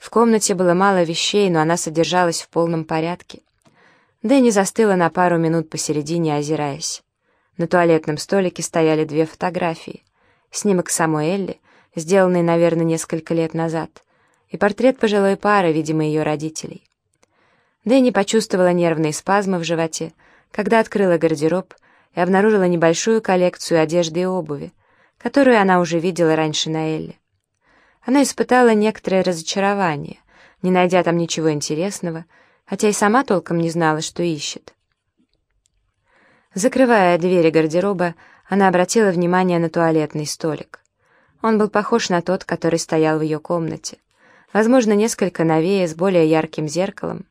В комнате было мало вещей, но она содержалась в полном порядке. Дэнни застыла на пару минут посередине, озираясь. На туалетном столике стояли две фотографии. Снимок самой Элли, сделанный, наверное, несколько лет назад, и портрет пожилой пары, видимо, ее родителей. Дэнни почувствовала нервные спазмы в животе, когда открыла гардероб и обнаружила небольшую коллекцию одежды и обуви, которую она уже видела раньше на Элле. Она испытала некоторое разочарование, не найдя там ничего интересного, хотя и сама толком не знала, что ищет. Закрывая двери гардероба, она обратила внимание на туалетный столик. Он был похож на тот, который стоял в ее комнате. Возможно, несколько новее, с более ярким зеркалом.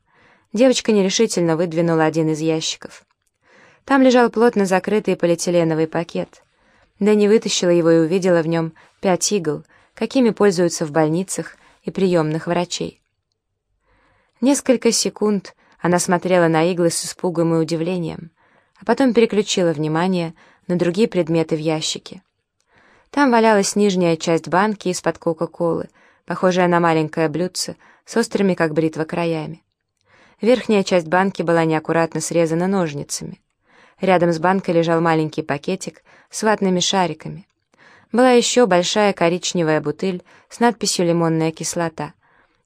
Девочка нерешительно выдвинула один из ящиков. Там лежал плотно закрытый полиэтиленовый пакет. Дэнни вытащила его и увидела в нем пять игл, какими пользуются в больницах и приемных врачей. Несколько секунд она смотрела на иглы с испугом и удивлением, а потом переключила внимание на другие предметы в ящике. Там валялась нижняя часть банки из-под Кока-Колы, похожая на маленькое блюдце с острыми, как бритва, краями. Верхняя часть банки была неаккуратно срезана ножницами. Рядом с банкой лежал маленький пакетик с ватными шариками. Была еще большая коричневая бутыль с надписью «Лимонная кислота»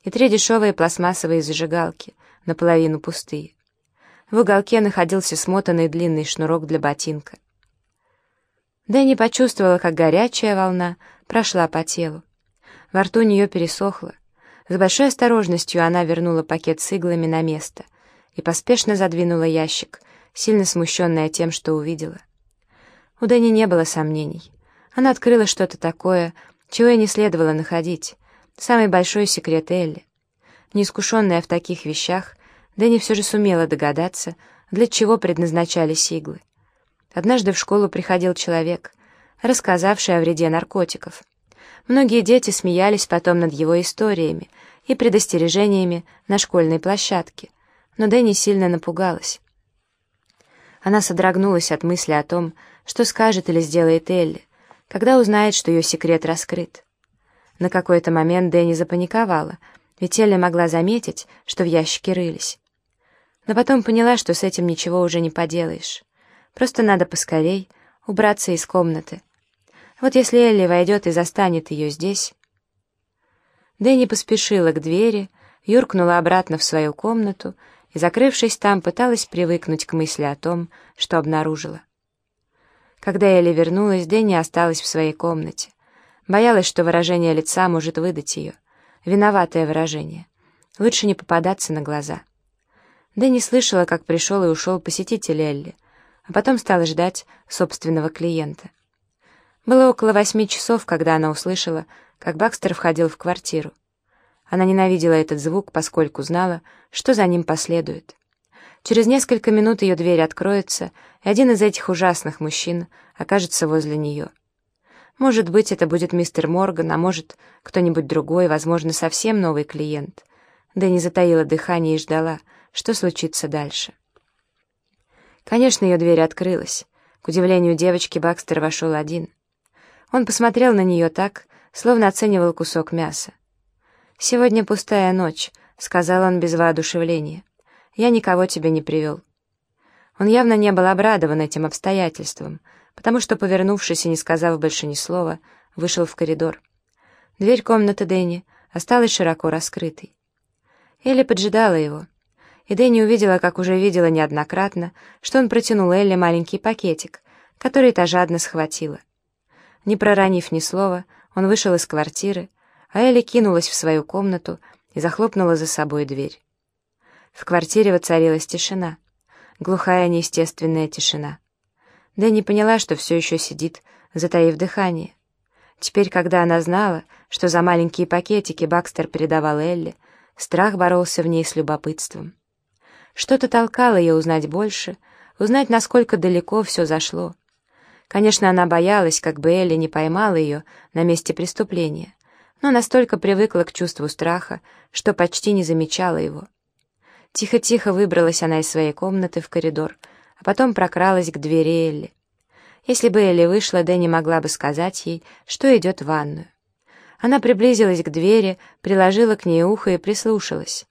и три дешевые пластмассовые зажигалки, наполовину пустые. В уголке находился смотанный длинный шнурок для ботинка. Дэнни почувствовала, как горячая волна прошла по телу. Во рту у нее пересохло. С большой осторожностью она вернула пакет с иглами на место и поспешно задвинула ящик, сильно смущенная тем, что увидела. У Дэнни не было сомнений. Она открыла что-то такое, чего ей не следовало находить. Самый большой секрет Элли. Неискушенная в таких вещах, Дэнни все же сумела догадаться, для чего предназначались иглы. Однажды в школу приходил человек, рассказавший о вреде наркотиков. Многие дети смеялись потом над его историями и предостережениями на школьной площадке, но Дэнни сильно напугалась. Она содрогнулась от мысли о том, что скажет или сделает Элли, когда узнает, что ее секрет раскрыт. На какой-то момент Дэнни запаниковала, ведь Элли могла заметить, что в ящике рылись. Но потом поняла, что с этим ничего уже не поделаешь. Просто надо поскорей убраться из комнаты. Вот если Элли войдет и застанет ее здесь... Дэнни поспешила к двери, юркнула обратно в свою комнату и, закрывшись там, пыталась привыкнуть к мысли о том, что обнаружила. Когда Элли вернулась, Дэнни осталась в своей комнате. Боялась, что выражение лица может выдать ее. Виноватое выражение. Лучше не попадаться на глаза. Дэнни слышала, как пришел и ушел посетитель Элли, а потом стала ждать собственного клиента. Было около восьми часов, когда она услышала, как Бакстер входил в квартиру. Она ненавидела этот звук, поскольку знала, что за ним последует. Через несколько минут ее дверь откроется, и один из этих ужасных мужчин окажется возле нее. Может быть, это будет мистер Морган, а может, кто-нибудь другой, возможно, совсем новый клиент. Дэнни затаила дыхание и ждала, что случится дальше. Конечно, ее дверь открылась. К удивлению девочки, Бакстер вошел один. Он посмотрел на нее так, словно оценивал кусок мяса. «Сегодня пустая ночь», — сказал он без воодушевления. «Я никого тебе не привел». Он явно не был обрадован этим обстоятельством, потому что, повернувшись и не сказав больше ни слова, вышел в коридор. Дверь комнаты Дэнни осталась широко раскрытой. Элли поджидала его, и Дэнни увидела, как уже видела неоднократно, что он протянул Элли маленький пакетик, который та жадно схватила. Не проронив ни слова, он вышел из квартиры, а Элли кинулась в свою комнату и захлопнула за собой дверь. В квартире воцарилась тишина, глухая неестественная тишина. Дэнни поняла, что все еще сидит, затаив дыхание. Теперь, когда она знала, что за маленькие пакетики Бакстер передавал Элли, страх боролся в ней с любопытством. Что-то толкало ее узнать больше, узнать, насколько далеко все зашло. Конечно, она боялась, как бы Элли не поймала ее на месте преступления, но настолько привыкла к чувству страха, что почти не замечала его. Тихо-тихо выбралась она из своей комнаты в коридор, а потом прокралась к двери Элли. Если бы Элли вышла, Дэнни могла бы сказать ей, что идет в ванную. Она приблизилась к двери, приложила к ней ухо и прислушалась.